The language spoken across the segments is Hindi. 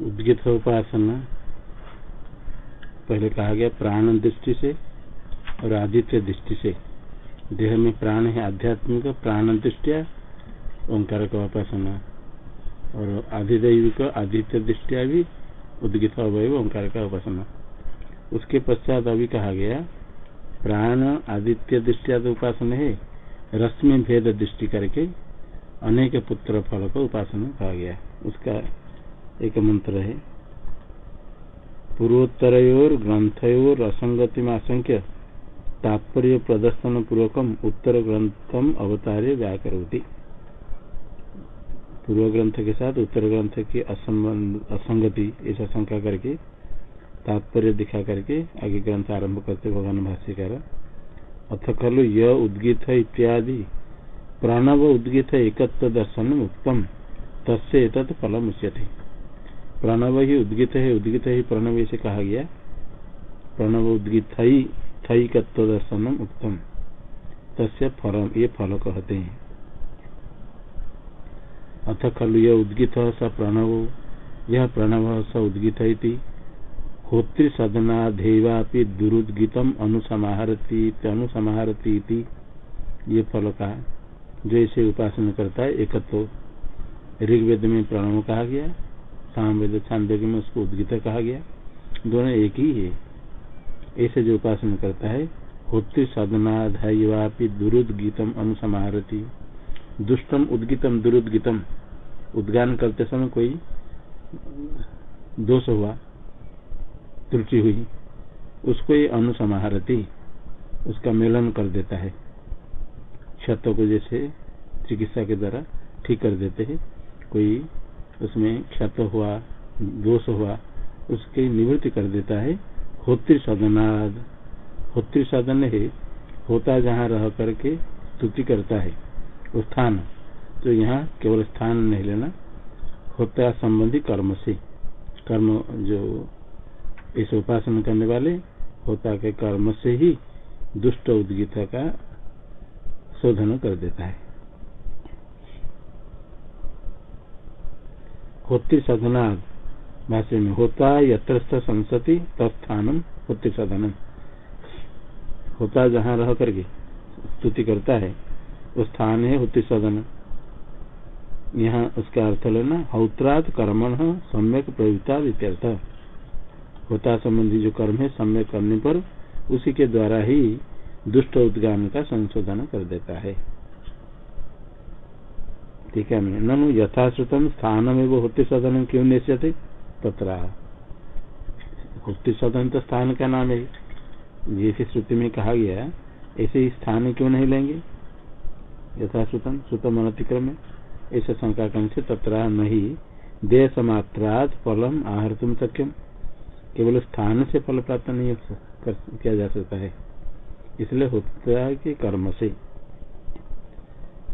उद्गित उपासना। पहले कहा गया प्राण दृष्टि से और आदित्य दृष्टि से। देह में प्राण है आध्यात्मिक, प्राण दृष्टिया, ओंकार का उपासना। और आधिदैविक आदित्य दृष्टिया भी उद्गित अवय ओंकार का उपासना। उसके पश्चात अभी कहा गया, प्राण आदित्य दृष्टिया तो उपासना है रश्मि भेद दृष्टि करके अनेक पुत्र फल का उपासना कहा गया। उसका एक मंत्र है। पूर्वोत्तर ग्रंथयोर असंगति में आशंक्य तात्पर्य प्रदर्शन पूर्वकम उत्तर ग्रंथम अवतार्य व्याकरोति। पूर्व ग्रंथ के साथ उत्तर ग्रंथ की असंगति ऐसा शंका करके, तात्पर्य दिखा करके आगे ग्रंथ आरंभ करते भगवान भाष्यकार। अथ खलु य उद्गित इत्यादि, प्रणव उद्गित एकत्व दर्शन उत्तम तस्य तत् फलम प्रणव ही उद्गित है उद्गित ही प्रणव से कहा गया। प्रणव उद्गित थई तत्व उत्तम तस्य फल ये फल कहते हैं। अथ खलु यह उद्गित स प्रणव यह प्रणव स उद्गित होत्री सदनाधेवापि दुरुद्गितम अनुसमाहरती अनुसमाहरती ये फल का जैसे उपासना करता है, एकत्व। ऋग्वेद में प्रणव कहा गया। सामवेद छांदोग्य में उसको उद्गित कहा गया। दोनों एक ही है। ऐसे जो उपासना करता है होत्री सदनाधवापि दुरुद्गीतम अनुसमारती। दुष्टम उद्गितम दुरुद्गितम। उद्गान करते समय कोई दोष हुआ, त्रुटि हुई, उसको ये अनुसमाहरती उसका मेलन कर देता है। क्षत को जैसे चिकित्सा के द्वारा ठीक कर देते हैं। कोई उसमें क्षत हुआ, दोष हुआ, उसकी निवृत्ति कर देता है। होत्री सदनाद होत्री सदन है, होता जहाँ रह करके स्तुति करता है स्थान तो यहाँ केवल स्थान नहीं लेना, होता संबंधी कर्म से। कर्म जो इस उपासना करने वाले, होता के कर्म से ही दुष्ट उद्गीत का शोधन कर देता है। होती साधना भाष्य में, होता यत्रस्थ संसति तत्थानम होती साधन होता जहाँ रह करके स्तुति करता है, वो स्थान है होती सदन यहाँ उसका अर्थ लेना, हौत्रात कर्मण सम्यक प्रयुक्ता इत्यर्थ। होता संबंधी जो कर्म है, सम्यक करने पर उसी के द्वारा ही दुष्ट उद्गान का संशोधन कर देता है। ठीक है ननु यथाश्रुतम स्थान में वो होते सदन क्यों निश्चते तथा होते सदन तो स्थान का नाम है। जैसे श्रुति में कहा गया ऐसे ही स्थान क्यों नहीं लेंगे? यथाश्रुतम श्रुतम अनतिक्रम ऐसे शंका कर्ण से तथा नहीं देश मात्रात फलम आहर तुम सक्यम केवल स्थान से फल प्राप्त नहीं किया जा सकता है। इसलिए होता है कि कर्म से।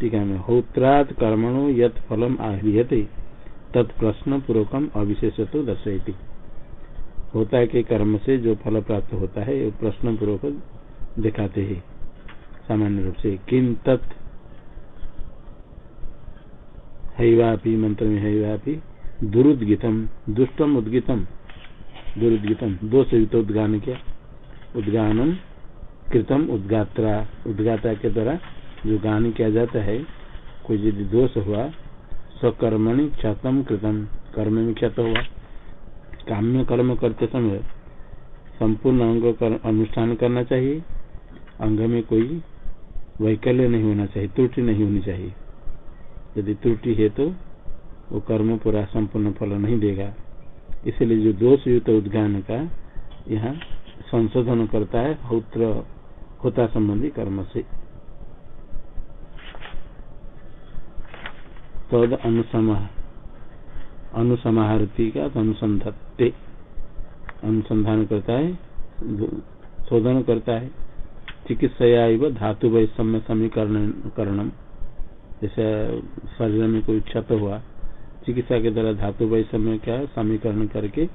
ठीक है होत्रात कर्मणो यत फलम आहरियते तत्प्रश्न पूर्वकम अविशेष तो दर्शयती। होता कि कर्म से जो फल प्राप्त होता है, वो प्रश्न पूर्वक दिखाते हैं। सामान्य रूप से किम तत् हैवापी, मंत्र में हैवापी, दुरुद्गितम, दुष्टम उद्गितम, दुरुद्गितम दो से युक्त उद्गान किया, उद्गानम कृतम उद्गात्रा, उद्गाता के द्वारा जो गान किया जाता है? कोई यदि दोष हुआ सकर्मणि क्षतम कृतम। कर्म में क्षत हुआ। काम्य कर्म करते समय संपूर्ण अंग कर, अनुष्ठान करना चाहिए। अंग में कोई वैकल्य नहीं होना चाहिए त्रुटि नहीं होनी चाहिए। यदि त्रुटि है तो वो कर्म पूरा संपूर्ण फल नहीं देगा। इसलिए जो दोष युक्त उद्गान का यहाँ संशोधन करता है होता संबंधी कर्म से। तद अनुसमाहरती का अनुसंधत्ते। अनुसंधान करता है, शोधन करता है। चिकित्सा धातु वैषम्य समीकरण करणम जैसे शरीर में कोई क्षत हुआ, चिकित्सा के द्वारा धातु वैषम्य का समीकरण करके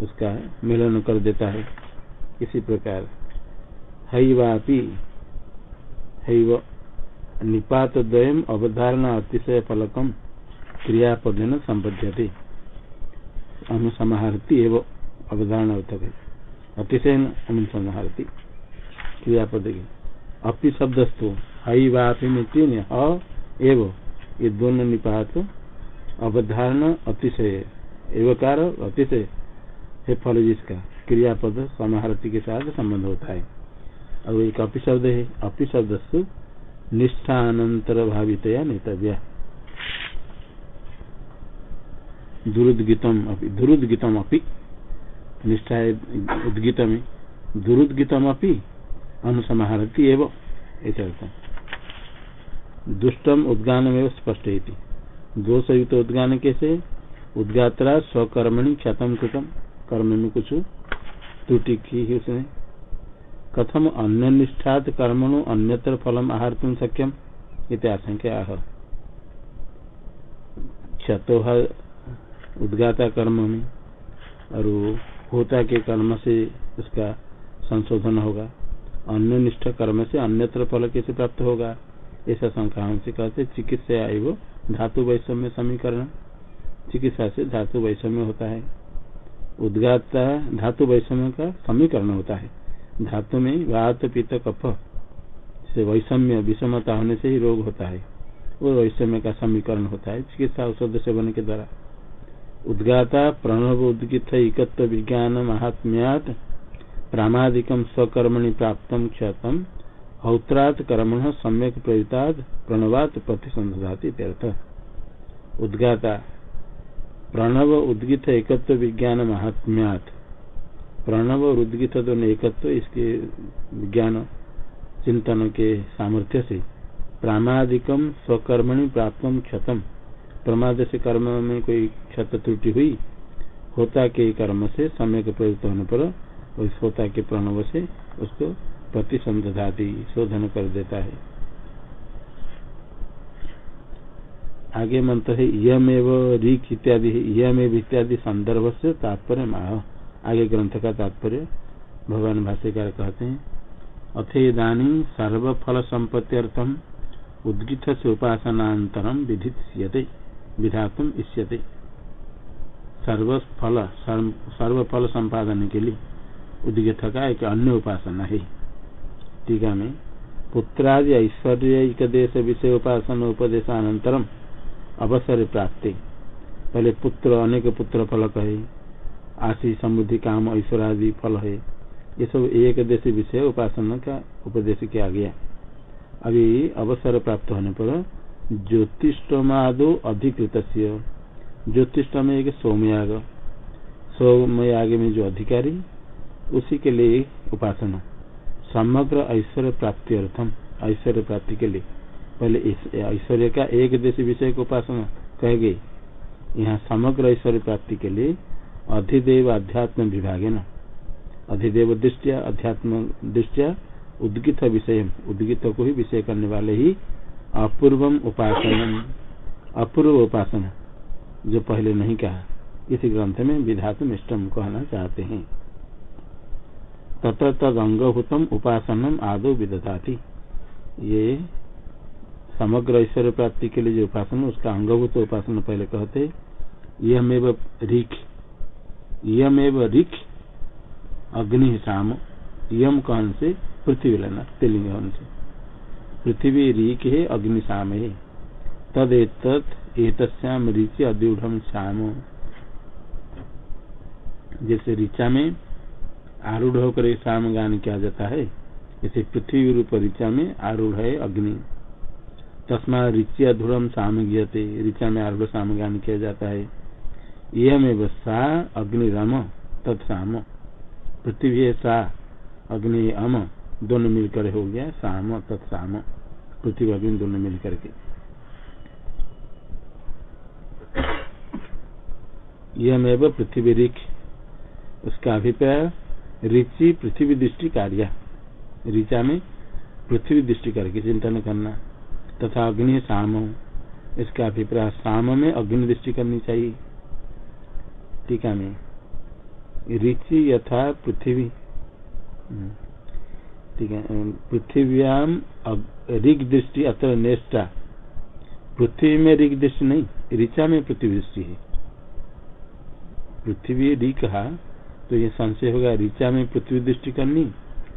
उसका मिलन कर देता है। इसी प्रकार। हैवापी, हैव निपात द्वयम अवधारणा अतिशय फलकम क्रियापद संबद्ध अनुसमाहरती एवं अवधारण अर्थक अतिशय अनुसमाहरती क्रियापद। की अपि शब्दस्तु हई वापी में ये दोनों निपात अवधारण अतिशय एवकार अतिशय है फल जिसका क्रियापद समाहरती के साथ संबंध होता है। और एक अपि शब्द है। अपि शब्द निष्ठानंतर भावितया नेतव्य। दुरुद्गितम अपि दुरुद्गितम अपि निष्ठा उद्गित में दुरुद्गितम अपि अनुसमाहरती एवं ऐसा दुष्टम उद्गान में स्पष्ट दोष युक्त उद्गान कैसे? उद्गात्रा स्वकर्मणि क्षतम कृतम। कर्म में कुछ त्रुटि की ही उसने कथम अन्य निष्ठात कर्मणु अन्यत्र फलम आहार तुम सक्यम आशंका आह क्षतो उद्गाता कर्म में और होता के कर्म से उसका संशोधन होगा। अन्य निष्ठ कर्म से अन्यत्र फल कैसे प्राप्त होगा ऐसा शंका हमसे कहते चिकित्सा एवं धातु वैषम्य समीकरण। चिकित्सा से धातु वैषम्य होता है। उद्गाता धातु वैषम्य का समीकरण होता है। धातु में वात पित्त कफ से वैषम्य, विषमता होने से ही रोग होता है। वो वैषम्य का समीकरण होता है, चिकित्सा औषध सेवन के द्वारा। उद्गाता प्रणव उद्गित एकत्व विज्ञान महात्म्यात प्रामादिकम स्वकर्मणि प्राप्त क्षतम हौत्रात कर्मण सम्यक प्रयुताद प्रणवात प्रतिसंधाति उद्गाता प्रणव उद्गित एकत्व विज्ञान महात्म्यात। प्रणव और उद्गित दोनों एकत्व, इसके विज्ञान चिंतन के सामर्थ्य से। प्रामादिकम स्वकर्मणि प्राप्त क्षतम। प्रमाद से कर्म में कोई क्षत त्रुटि हुई, होता के कर्म से समय के प्रयुक्त होने पर उस होता के प्रणव से उसको प्रतिसंधाती, शोधन कर देता है। आगे मंत्र है यम एवं रीख इत्यादि यम एवं इत्यादि संदर्भ से तात्पर्य माह। आगे ग्रंथ का तात्पर्य भगवान भाष्यकार कहते हैं अथेदानी सर्वफल संपत्ति अर्थम उद्गित से उपासनातरम विधित विधातुम इष्यते। सर्वफल सर्वफल संपादन के लिए उद्गित का एक अन्य उपासना है। टीका में, पुत्रादि ऐश्वर्य देश विषय उपासना उपदेशानंतरम अवसर प्राप्ति। पहले पुत्र, अनेक पुत्र फल कहे आशी समुद्धि काम ऐश्वर्यादि फल है। ये सब एक देश विषय उपासना का उपदेश किया गया। अभी अवसर प्राप्त होने पर ज्योतिषमादो अधिकृत ज्योतिष में एक सोमयाग। सोमयाग में जो अधिकारी, उसी के लिए उपासना। समग्र ऐश्वर्य प्राप्ति अर्थम, ऐश्वर्य प्राप्ति के लिए। पहले ऐश्वर्य का एक देश विषय को उपासना कह गई। यहाँ समग्र ऐश्वर्य प्राप्ति के लिए अधिदेव अध्यात्म विभाग न। अधिदेव दृष्टिया, अध्यात्म दृष्टिया उद्गित विषय उद्गित को ही विषय करने वाले ही अपूर्वम उपासना अपूर्व उपासना, जो पहले नहीं कहा। इस ग्रंथ में विधातु इष्टम कहना चाहते हैं। तथा तद अंगभूतम उपासनम आदो विदता ये समग्र ऐश्वर्य प्राप्ति के लिए जो उपासना, उसका अंगभूत उपासना पहले कहते यमेव रिख यमेव रिख अग्नि शाम यम कहन से? पृथ्वी लेना। तिलिंग से। पृथ्वी रीक है अग्नि शाम है तद एतस्याम ऋचि अद्यूढ़ श्याम जैसे ऋचा में आरूढ़ होकर शाम गान किया जाता है, जैसे पृथ्वी रूप ऋचा में आरूढ़ है अग्नि। तस्मा ऋचि धुरम साम गीयते। ऋचा में आरूढ़ साम गान किया जाता है। यह सा अग्निरम, तत्साम। पृथ्वी सा अग्नि अम, दोनों मिलकर हो गया, साम, तत्साम। पृथ्वी अग्नि दोनों मिलकर के। यमेव पृथ्वी रिख उसका अभिप्राय, ऋचि पृथ्वी दृष्टि कार्य। ऋचा में पृथ्वी दृष्टि करके चिंतन करना, तथा अग्नि शाम इसका अभिप्राय शाम में अग्नि दृष्टि करनी चाहिए। टीका में ऋचि यथा पृथ्वी। हम्म, ठीक है पृथ्व्याम ऋग दृष्टि अत्र नेष्टा। पृथ्वी में ऋग दृष्टि नहीं ऋचा में पृथ्वी दृष्टि है। पृथ्वी री कहा तो ये संशय होगा ऋचा में पृथ्वी दृष्टि करनी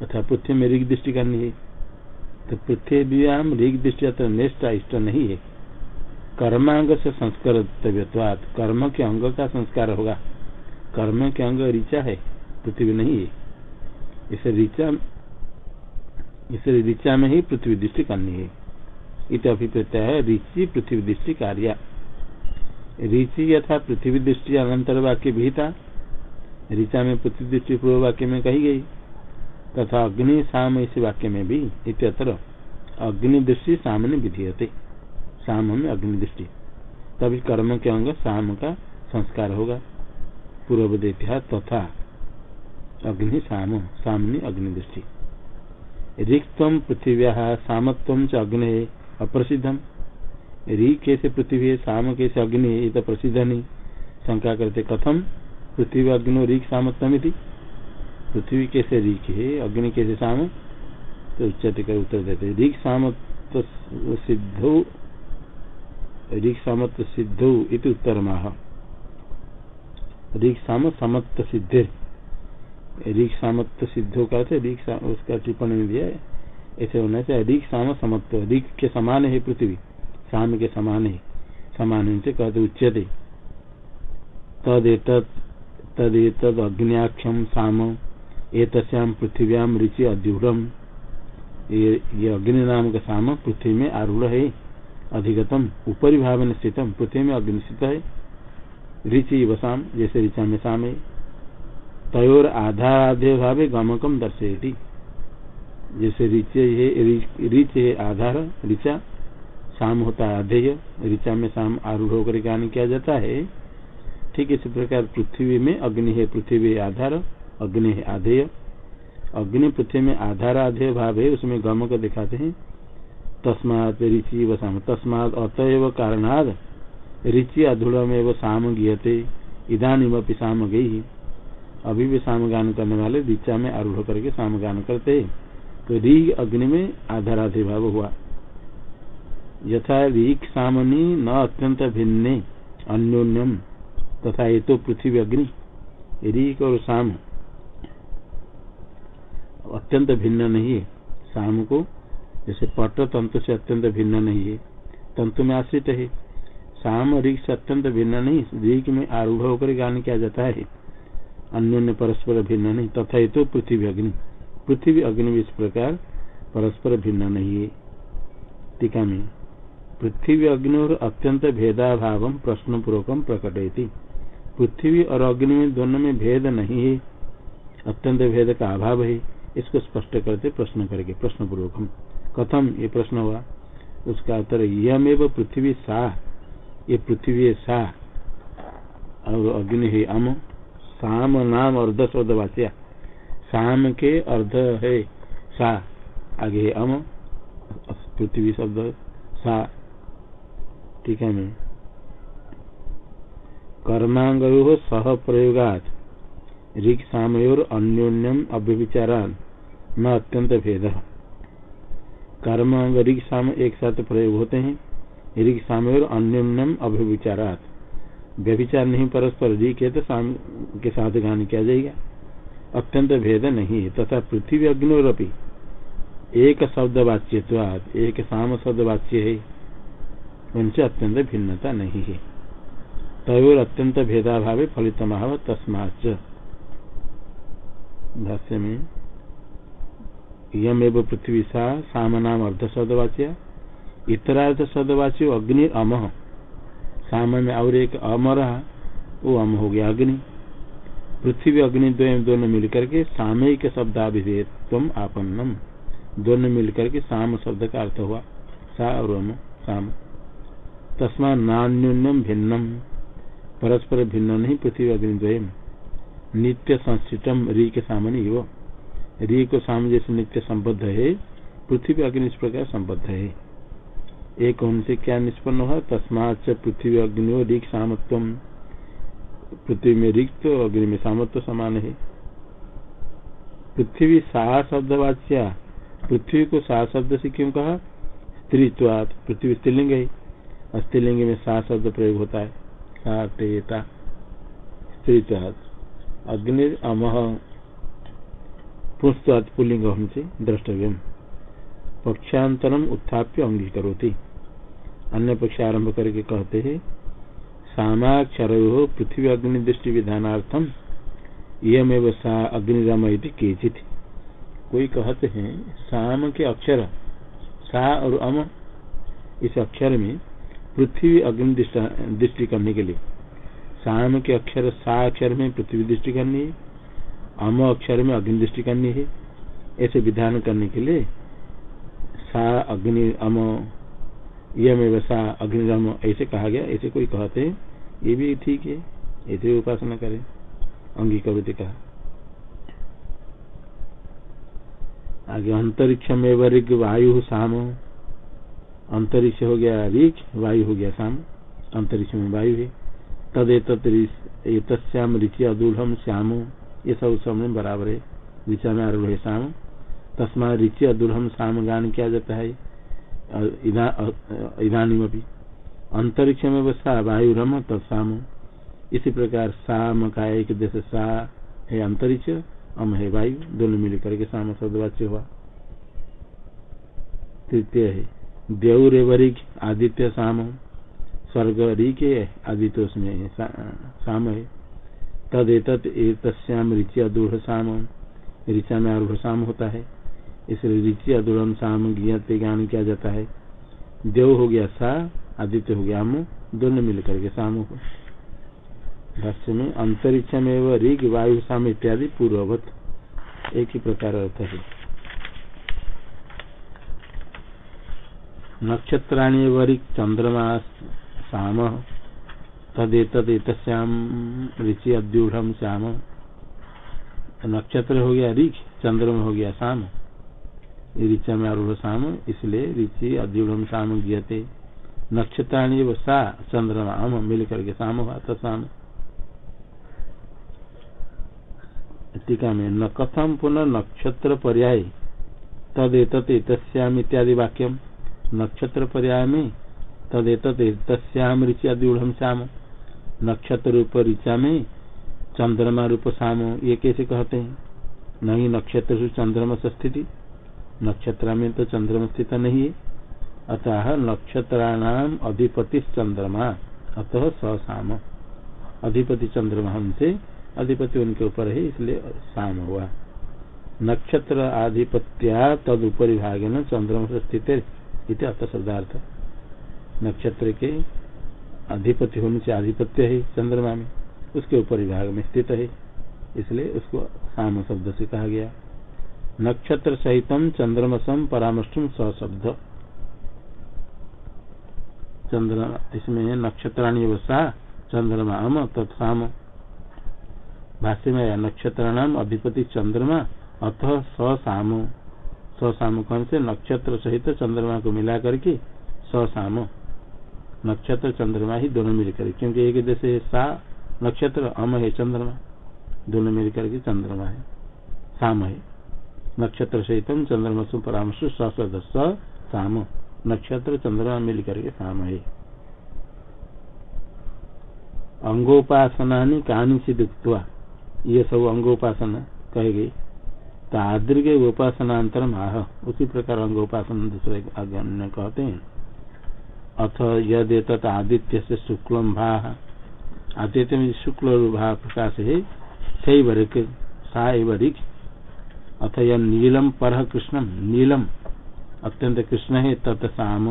अथवा पृथ्वी में ऋग दृष्टि करनी है। तो पृथ्व्याम ऋग दृष्टि अथवा नेष्ट इष्ट नहीं है। कर्मांग से संस्कार कर्म के अंग का संस्कार होगा। कर्म के अंग ऋचा है, पृथ्वी नहीं है। इसे ऋचा इसे ऋचा में ही पृथ्वी दृष्टि करनी है। इत अभिप्रेत है ऋचि पृथ्वी दृष्टि कार्य। ऋचि यथा पृथ्वी दृष्टि अनंतर वाक्य भी था ऋचा में पृथ्वी दृष्टि पूर्व वाक्य में कही गई, तथा अग्नि साम इस वाक्य में भी इतर अग्नि दृष्टि सामने विधीयते। साम में अग्नि दृष्टि तभी कर्म के अंग साम का संस्कार होगा। पूर्व देत्या तथा अग्नि साम, सामने अग्नि दृष्टि रिक्तम पृथ्व्या सामत्व च अग्नि अप्रसिद्धम। री कैसे पृथ्वी है साम कैसे अग्नि ये तो प्रसिद्ध नहीं शंका करते कथम पृथ्वी अग्नि रीक सामत्तम पृथ्वी कैसे रीक है अग्नि कैसे साम? तो उच्चते कर उत्तर देते रीक सामत्व सिद्धो इति उत्तर माह रीक साम सिद्धि का उसका टिप्पणी में दिया ऐसे होना चाहिए। साम समत्व के समान है पृथ्वी साम के समान है, समान से कहते तदेत अग्नियाख्यम साम पृथ्व्याम ऋचि अद्यूढ़ ये अग्नि नाम का साम पृथ्वी में आरूढ़ है। अधिगतम ऊपरी भाव में स्थितम पृथ्वी में अग्नि स्थित है। ऋचि वसाम, जैसे ऋचा में है तयोर आधाराध्य भावे गमकम दर्शेती जैसे ऋच है आधार, ऋचा शाम होता है अधेय ऋचा में शाम आरूढ़ होकर गान किया जाता है। ठीक इसी प्रकार पृथ्वी में अग्नि है, पृथ्वी आधार, अग्नि है आधेय। अग्नि पृथ्वी में आधार आधेय भाव है, उसमें गमक दिखाते हैं। तस्मात ऋचि तस्मात अतएव कारणाद ऋचि अधूढ़ में वो शाम गीयते इधानी शाम गई अभी भी शाम गान करने वाले ऋचा में आरूढ़ करके शाम गान करते। तो री अग्नि में आधाराधि भाव हुआ। यथा रीक सामनी न अत्यंत भिन्ने, अन्योन्यम, तथा ये तो पृथ्वी अग्नि। रीक और साम अत्यंत भिन्न नहीं है। शाम को जैसे पट तंतु से अत्यंत भिन्न नहीं है। तंतु में आश्रित है। शाम ऋग से अत्यंत भिन्न नहीं, ऋग में आरूढ़ होकर गान किया जाता है। अन्योन्य परस्पर भिन्न नहीं, तथा तो पृथ्वी अग्नि। पृथ्वी अग्नि भी इस प्रकार परस्पर भिन्न नहीं है। टीका में, पृथ्वी अग्नि और अत्यंत भेदाभाव प्रश्न पूर्वक प्रकटयती। पृथ्वी और अग्नि में दोनों में भेद नहीं है। अत्यंत भेद का अभाव है। इसको स्पष्ट करते प्रश्न करके प्रश्न पूर्वक कथम ये प्रश्न हुआ। उसका उत्तर यमेव पृथ्वी सा ये पृथ्वी सा और अग्नि है अम, साम नाम अर्ध शब्दवाच्या साम के अर्ध है सा आगे है अम, पृथ्वी शब्द सा ठीक है मैं कर्मांगो सह प्रयोगात, ऋग सामयोर अन्योन्यम अव्यविचारान न अत्यंत भेद। कर्मांग ऋग साम एक साथ प्रयोग होते हैं। ऋग सामयोर अन्योन्यम अव्यविचारात व्यभिचार नहीं, परस्पर ऋग है तो साम के साथ गान किया जाएगा। अत्यंत भेद नहीं है तथा पृथ्वी अग्निरपी एक शब्द वाच्य एक साम शब्द वाच्य है। उनसे अत्यंत भिन्नता नहीं है। तयोर अत्यंत भेदाभाव फलित महाव तस्माच भाष्य में यमेव पृथ्वी सा साम नाम अर्ध इतरार्थ शब्दवाच्य अग्नि अम। साम में और एक अम रहा वो अम हो गया अग्नि। पृथ्वी अग्नि दोनों मिलकर के सामयिक शब्दाभिधेयत्व आपन्नम। दोनों मिलकर के साम शब्द का अर्थ हुआ, सा और अम, साम। तस्मा नान्यून्यम भिन्नम। परस्पर भिन्न नहीं, पृथ्वी अग्निद्वयम नित्य संस्थितम, री के सामने वो। री को सामने जैसे नित्य संबद्ध है, पृथ्वी अग्नि इस प्रकार संबद्ध है। एक उनसे क्या निष्पन्न हुआ तस्माच पृथ्वी अग्नि ऋख सामत्व पृथ्वी में रिक्त तो अग्नि में सामत्व समान है। पृथ्वी सा शब्दवाच्या। पृथ्वी को सा शब्द से क्यों कहा? स्त्रीत्वात। पृथ्वी स्त्रीलिंग है। स्त्रीलिंग में सा शब्द प्रयोग होता है। सा, तेता। स्त्रीत्वाद अग्नि अमह पुंस्वाद पुलिंग से द्रष्टव्य पक्षांतरम उत्थाप्य अंगीकरोति अन्य पक्ष आरंभ करके कहते हैं सामाक्षर पृथ्वी अग्नि दृष्टि विधानार्थम यमेव सा अग्निराम केचित। कोई कहते हैं, साम के अक्षर, सा और अम, इस अक्षर में पृथ्वी अग्नि दृष्टि करने के लिए। साम के अक्षर, सा अक्षर में पृथ्वी दृष्टि करनी है। अम अक्षर में अग्नि दृष्टि करनी है। ऐसे विधान करने के लिए सा अग्नि अम, यम एवं सा अग्निरम ऐसे कहा गया, ऐसे कोई कहते हैं। ये भी ठीक है, ऐसे भी उपासना करें अंगीकृत कहा। आगे अंतरिक्ष में वर्ग वायु शाम अंतरिक्ष हो गया ऋख वायु हो गया शाम अंतरिक्ष में वायु है। तद तस्याम ऋचि अदूढ़ श्याम। ये सब समय बराबर है ऋचा में आरूढ़ है शाम तस्मा ऋचि अदूढ़ शाम गान किया जाता है? इधानी भी अंतरिक्ष में बसा वायु रम तत्साम इसी प्रकार साम का एक देश, सा, है अंतरिक्ष, अम, है वायु, दोनों मिल करके साम शब्द वाच्य हुआ। तृतीय है देवर वरिक, आदित्य साम। स्वर्ग रिक आदित्य उसमें साम है। तद एतस्याम ऋचि अदूढ़ साम ऋचा में आरूढ़ साम होता है। इसलिए ऋचि अदूढ़ साम ज्ञाते ज्ञान किया जाता है। देव हो गया सा, आदित्य हो गया आम दोनों मिलकर के साम को भाष्य में अंतरिक्ष में वह ऋग, वायु, साम इत्यादि पूर्ववत। एक ही प्रकार अर्थ है। नक्षत्राणी वरिक चंद्रमा, साम। तदेतश्याम ऋचि अद्यूढ़ श्याम। नक्षत्र हो गया ऋख चंद्रमा हो गया शाम। ऋचा में आरूढ़ शाम, इसलिए ऋचि अद्यूढ़ शाम गियते। नक्षत्राणी व सा चंद्रमा हम मिल करके शाम हुआ तो शाम। टीका में, न कथम पुनः नक्षत्र पर्याय तदेत तस्याम इत्यादि वाक्यम। नक्षत्र पर्याय में तदेत तस्याम ऋचि अद्यूढ़ श्याम। नक्षत्र रूप ऋचा में चंद्रमा रूप शाम ये कैसे कहते हैं? नहीं, नक्षत्र से चंद्रमा स्थिति नक्षत्र में तो चंद्रमा स्थित नहीं है। अतः नक्षत्राणाम अधिपति चंद्रमा, अतः ससाम। अधिपति चंद्रमा हमसे, अधिपति उनके ऊपर है, इसलिए शाम हुआ। नक्षत्र आधिपत्या तद उपरी भाग न चंद्रमा से स्थित है अत शब्दार्थ नक्षत्र के अधिपति होने से आधिपत्य है, चंद्रमा में। उसके ऊपर विभाग में स्थित है। इसलिए उसको साम शब्द से कहा गया। नक्षत्र सहितम चंद्रमसम परामर्शम सशब्द चंद्र इसमें नक्षत्राणी वसा चंद्रमा अम तत्साम। भाष्य में आया नक्षत्राणाम अधिपति चंद्रमा, अथ ससाम ससाम कौन से? नक्षत्र सहित चंद्रमा को मिला करके ससाम नक्षत्र, चंद्रमा ही दोनों मिलकर, क्योंकि एक जैसे सा नक्षत्र, अम है चंद्रमा। दोनों मिलकर के चंद्रमा है, साम है। नक्षत्र सहित चंद्रमा सु परामर्श साम। नक्षत्र, चंद्रमा मिलकर के साम है। अंगोपासना कहानी से दुखवा ये सब अंगोपासना कहे गई तादृग उपासनांतरम आह। उसी प्रकार अंगोपासना दूसरे कहते हैं। अथ यद आदित्य से शुक्ल भा। आदित्य में शुक्ल भा प्रकाश है सैव ऋक अथ यह नीलम पर कृष्णम नीलम। अत्यंत कृष्ण है तत् श्याम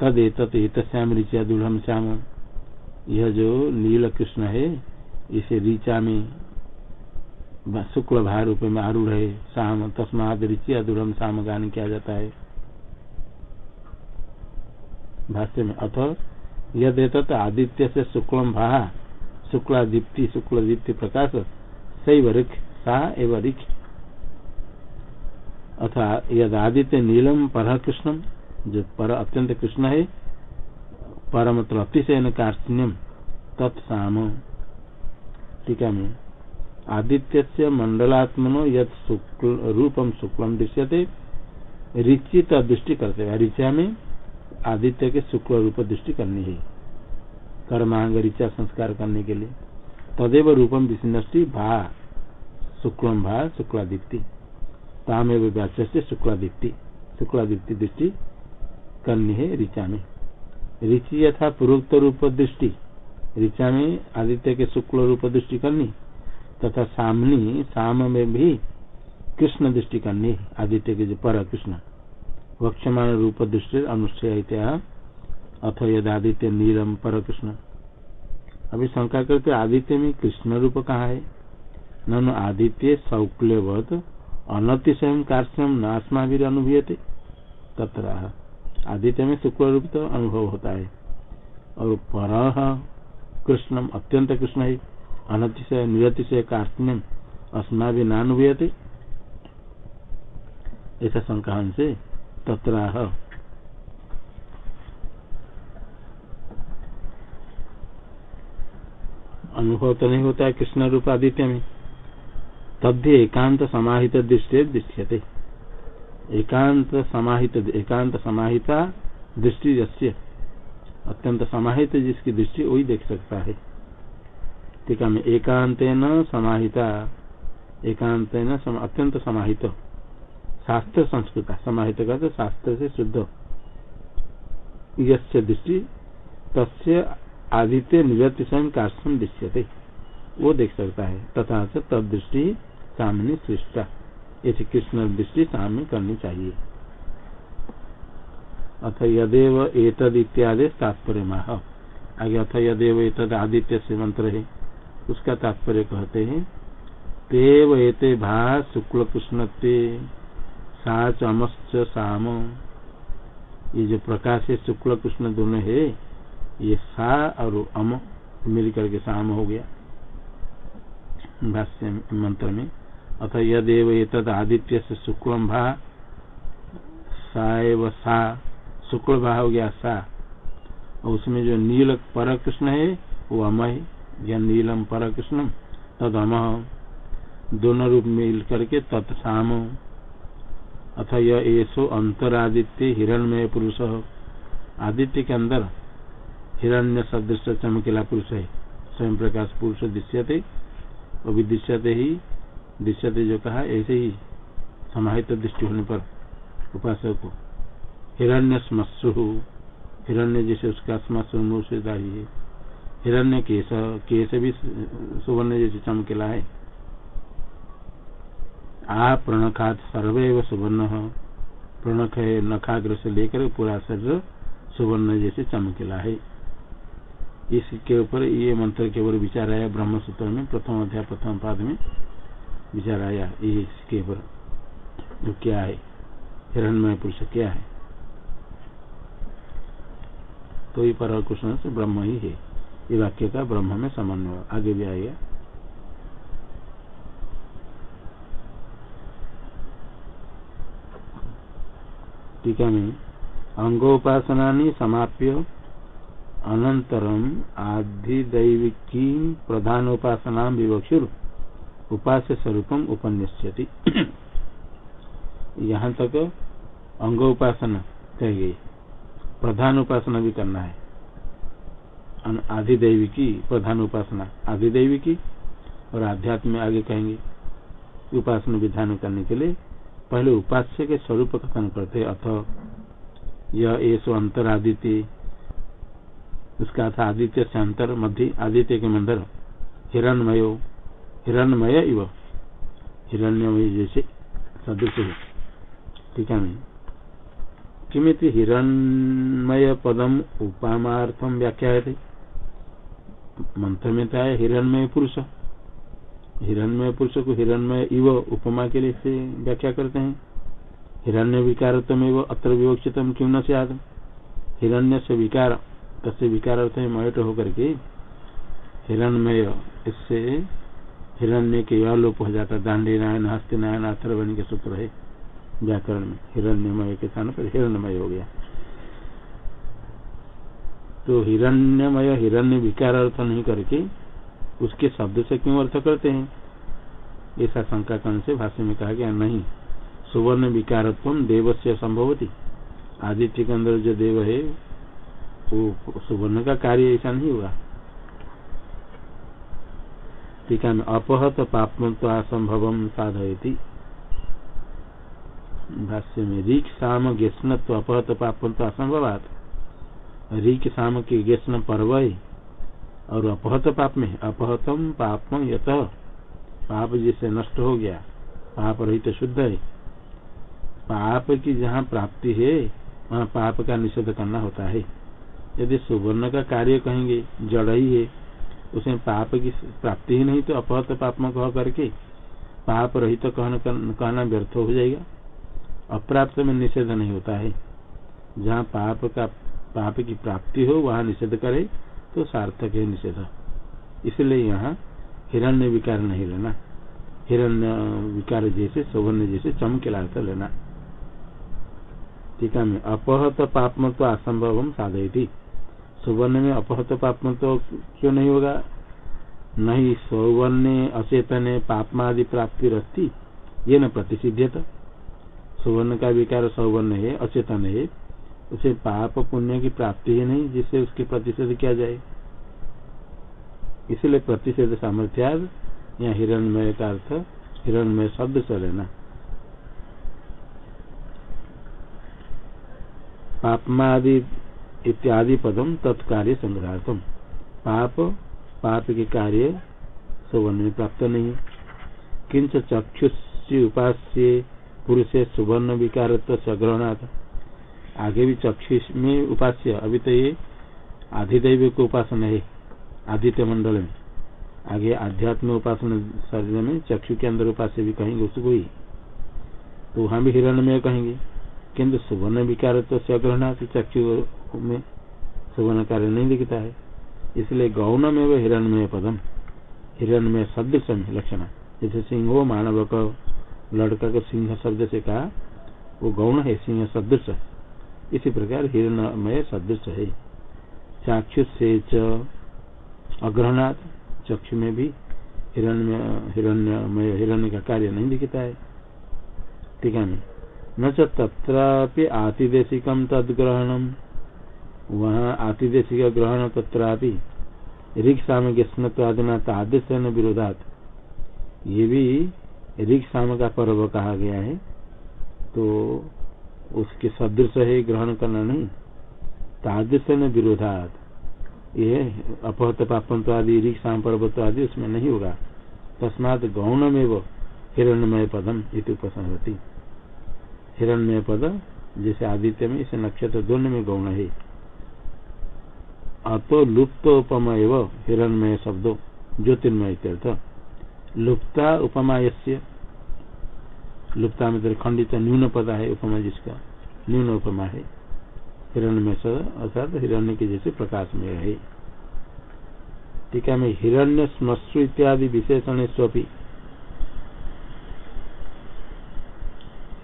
तद एत श्याम ऋचा दूढ़ श्याम यह जो नील कृष्ण है इसे ऋचा में शुक्ल भार रूप में आरूढ़ है श्याम तस्माद ऋचि अदूढ़ शाम गान किया जाता है। भाष्य में। अथ यद आदित्य से शुक्लम भा शुक्ला दीप्ति शुक्ल दीप्ति प्रकाश, सैव ऋख सा एवं ऋख अथा यद आदित्य नीलम, पर कृष्णम, जो पर अत्यंत कृष्ण है पर मतलब अतिशयन कार्तिन्यम तत्साम टीका में आदित्य से मंडलात्मनो यद शुक्ल रूपम शुक्लम दृश्यते ऋचित दृष्टि करते ऋचा में आदित्य के शुक्ल रूप दृष्टि करनी है। कर्मांग ऋचा संस्कार करने के लिए। तदेव रूपम विष्णि भा, शुक्लम भा शुक्लादीप्ति तामेव व्याच से शुक्लादीप्ति शुक्लादीप्ति दृष्टि करनी है ऋचा में ऋचि यथा पूर्वोक्त रूप दृष्टि। ऋचा में आदित्य के शुक्ल रूप दृष्टि करनी। तथा सामनी, साम में भी कृष्ण दृष्टि करनी आदित्य के जो पर कृष्ण। वक्षमान रूप दृष्टि अनुष्ठेय अथ यद आदित्य नीलम पर कृष्ण अभी शंका करते आदित्य में कृष्ण रूप कहा है? न आदित्य सौक्ल्यवत अनतिशय कार्य न आत्मा भी अनुभूयते। तथा आदित्य में शुक्ल रूप तो अनुभव होता है। और पर कृष्णम अत्यंत कृष्ण है। अनतिशय निरतिशय कार्य अस्मा भी नानुभूयते। ऐसा शंका से तत्राह अनुभव तो नहीं होता है कृष्ण रूप आदित्य में तद्य एकांत समाहित दृष्टि दृश्यते। एकांत समाहित एकांत समाहिता दृष्टि जस्य अत्यंत समाहित जिसकी दृष्टि वही देख सकता है। ठीक है एकांत न समाहिता एकांत न अत्यंत समाहित शास्त्र संस्कृत समाहित करते शास्त्र से शुद्ध। यस्य दृष्टि, तस्य आदित्य निवृत्ति स्वयं काष्ठम दृश्यते। वो देख सकता है। तथा से तब दृष्टि सामने सृष्टा। ऐसी कृष्ण दृष्टि सामने करनी चाहिए। अथ यदेव एतद इत्यादि तात्पर्य माह आगे अथ यदेव एतद आदित्य से मंत्र है उसका तात्पर्य कहते हैं, तेव एते भा शुक्ल कृष्ण सा चमश्च साम। ये जो प्रकाश है, शुक्ल, कृष्ण दोनों है, ये सा और अम मिल करके साम हो गया। भाष्य मंत्र में, अथ यदेव तद आदित्य से शुक्लम भा साव सा, शुक्ल भा हो गया सा। और उसमें जो नील पर कृष्ण है, वो अम है, या नीलम पर कृष्णम तद अम दोनों रूप मिल करके तत्साम अथ येषो अंतरादित्य हिरणमय पुरुष आदित्य के अंदर हिरण्य सदृश चमकीला पुरुष है। स्वयं प्रकाश पुरुष दृश्यते और विदृश्यते ही, दृश्यते जो कहा, ऐसे ही समाहित दृष्टि होने पर उपासक को। हिरण्य स्मस्ु हिरण्य जैसे उसका स्मस्ु से है हिरण्य केस केस भी सुवर्ण जैसे चमकीला है। आ प्रणखात सर्वे सुवर्ण। प्रणख नखाग्र से लेकर पूरा शरीर सुवर्ण जैसे चमकीला है। इसके ऊपर ये मंत्र के ऊपर विचार आया ब्रह्म सूत्र में, प्रथम अध्याय, प्रथम पाद में विचार आया इसके ऊपर। जो क्या है? हिरणमय पुरुष क्या है? तो ये पर कृष्ण से ब्रह्म ही है। ये वाक्य का ब्रह्म में समन्वय आगे भी आएगा टीका में अंगोपासना समाप्य अनंतरम आधिदैविकी प्रधान उपासना विवक्षुर। उपास्य स्वरूपम उपन्यस्यति। यहाँ तक अंग उपासना कह गई। प्रधान उपासना भी करना है। आधिदेवी की प्रधान उपासना आधिदेवी की और आध्यात्म आगे कहेंगे। उपासना विधान करने के लिए पहले उपास्य के स्वरूप कथन करते, अथ यह एस अंतर आदित्य उसका था आदित्य से अंतर, मध्य आदित्य के मंदिर, हिरणमयो, हिरणमय इव। हिरण्यमय जैसे सदृश है। ठीक है किमित हिरणमय पदम उपामार्थम व्याख्या थे मंत्र में था तो हिरणमय पुरुष। हिरणमय पुरुष को हिरणमय इव उपमा के लिए व्याख्या करते हैं। हिरण्य विकारतम एवं अत्र विवक्षितम क्यों न से आदम हिरण्य से विकार, तस्य विकार अर्थ है मयट होकर के हिरणमय, इससे हिरण्य के लोप हो जाता, दांडी नायन हस्ती नायन अथर्वणी के सूत्र है व्याकरण में। हिरण्यमय के स्थान पर हिरणमय हो गया। तो हिरण्यमय, हिरण्य विकार अर्थ नहीं करके उसके शब्द से क्यों अर्थ करते हैं? ऐसा शंका कर्ण से भाष्य में कहा गया नहीं। सुवर्ण विकारत्व देव से संभवती। आदित्य के अंदर जो देव है, वो सुवर्ण का कार्य ऐसा नहीं हुआ। टीका में अपहत पापमत्व असंभव साधयती। भाष्य में रीक साम गेस्नत्व अपहत पापमत्व असंभवात। रीक साम के गेस्न पर्व और अपहत पाप में, अपहतम पापम यत। पाप जिसे नष्ट हो गया, पाप रहित शुद्ध है। पाप की जहाँ प्राप्ति है, वहाँ पाप का निषेध करना होता है। यदि सुवर्ण का कार्य कहेंगे, जड़ ही है उसमें पाप की प्राप्ति ही नहीं तो अपहत पाप में कह करके पाप रहित तो कहना व्यर्थ हो जाएगा। अप्राप्त में निषेध नहीं होता है। जहाँ पाप का, पाप की प्राप्ति हो, वहाँ निषेध करे तो सार्थक है निषेध। इसलिए यहाँ हिरण्य विकार नहीं लेना। हिरण्य विकार जैसे सौवर्ण जैसे चमकेला लेना। टीका में अपहत पापम तो असंभव साधय थी सुवर्ण में अपहत पापम तो क्यों नहीं होगा? नहीं सौवर्ण अचेतन पापमादि प्राप्ति रहती ये न प्रतिषिध्यता। सुवर्ण का विकार सौवर्ण है, अचेतन है। उसे पाप पुण्य की प्राप्ति ही नहीं जिससे उसकी प्रतिषेध किया जाए। इसलिए प्रतिषेध सामर्थ्याद, या हिरणमय का अर्थ हिरणमय शब्द से लेना। पापमादि इत्यादि पदम तत्कार्य संग्रहार्थम। पाप पाप के कार्य सुवर्ण में प्राप्त नहीं। किंच चक्षुष उपास्य पुरुष सुवर्ण विकार सग्रहणाथ आगे भी चक्षु में उपास्य, अभी तो ये आधिदैव को उपासना है, आदित्य मंडल में। आगे आध्यात्म उपासना शरीर में, चक्षु के अंदर उपास्य भी कहेंगे, उसको ही। तो वहाँ भी हिरण में कहेंगे। किन्तु सुवर्ण विकार तो सग्रहणाथ चक्षु में सुवर्ण कार्य नहीं दिखता है। इसलिए गौण में वह हिरण में पदम। हिरण में सदृश लक्षण। जैसे सिंह हो मानव का लड़का को सिंह शब्द से कहा, वो गौण है, सिंह सदृश इसी प्रकार हिरणमय सदृश है। चाक्षु से अग्रहणात्, चक्षु में भी हिरण्य, हिरण्यमय, हिरण्य का कार्य नहीं दिखता है। ठीक है न? तत्रापि आतिदेशिकम तदग्रहणम। वहाँ आतिदेशिक ग्रहण तत्रापि ऋग सामग्री स्मत्वादिना तादृश विरोधात। ये भी ऋग साम का पर्व कहा गया है। तो उसके सदृश है, ग्रहण करना नहीं। तादृश न विरोधात। ये अपहत पापन तो आदि साम पर्वत आदि उसमें नहीं होगा। तस्मात गौण में वो हिरणमय पदम इति उपसंहति। हिरणमय पद, जैसे आदित्य में, इसे नक्षत्र दोनों में गौण है। अतो लुप्तोपमय हिरणमय शब्दों, ज्योतिर्मय लुप्ता उपमा लुप्ता में खंडित न्यून पदा है, उपमा जिसका न्यून उपमा है। हिरण्य में अर्थात हिरण्य के जैसे प्रकाश में है टीका में हिरण्य स्मश्रु इत्यादि विशेषण स्वपी।